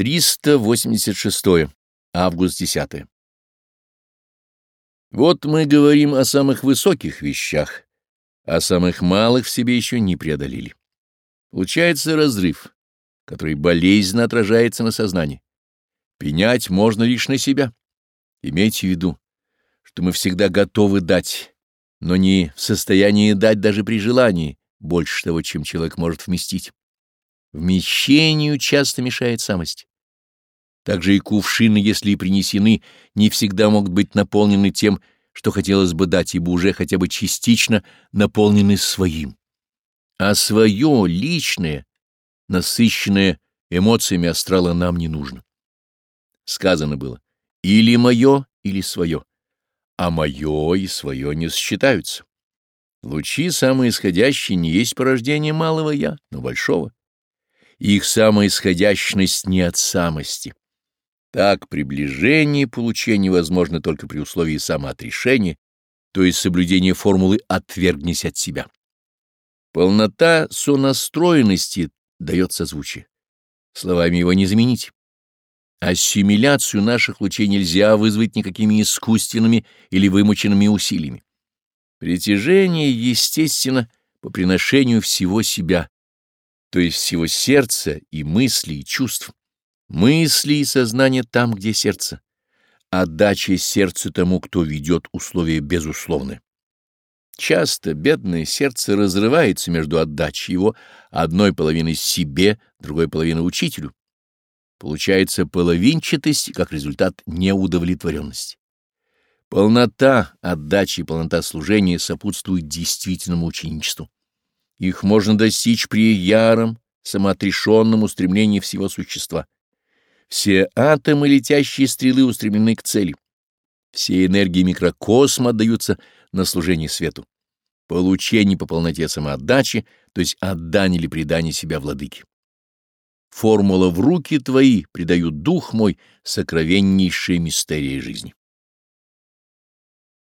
386. Август 10. Вот мы говорим о самых высоких вещах, а самых малых в себе еще не преодолели. Получается разрыв, который болезненно отражается на сознании. Пенять можно лишь на себя. Имейте в виду, что мы всегда готовы дать, но не в состоянии дать даже при желании больше того, чем человек может вместить. Вмещению часто мешает самость. Также и кувшины, если и принесены, не всегда могут быть наполнены тем, что хотелось бы дать, ибо уже хотя бы частично наполнены своим. А свое, личное, насыщенное эмоциями астрала нам не нужно. Сказано было «или мое, или свое», а мое и свое не сосчитаются. Лучи самые исходящие не есть порождение малого «я», но большого. Их самоисходящность не от самости так приближение и получение возможно только при условии самоотрешения, то есть соблюдения формулы «отвергнись от себя». Полнота сонастроенности дает созвучие. Словами его не заменить. Ассимиляцию наших лучей нельзя вызвать никакими искусственными или вымученными усилиями. Притяжение, естественно, по приношению всего себя, то есть всего сердца и мыслей и чувств мысли и сознание там, где сердце. Отдача сердца тому, кто ведет условия безусловны. Часто бедное сердце разрывается между отдачей его одной половины себе, другой половины учителю. Получается половинчатость как результат, неудовлетворенности. Полнота отдачи и полнота служения сопутствует действительному ученичеству. Их можно достичь при яром, самоотрешенном устремлении всего существа — все атомы, летящие стрелы, устремлены к цели. Все энергии микрокосма даются на служение свету. Получение по полноте самоотдачи, то есть отдание или предание себя владыке. Формула «в руки твои» придают дух мой сокровеннейшие мистерии жизни.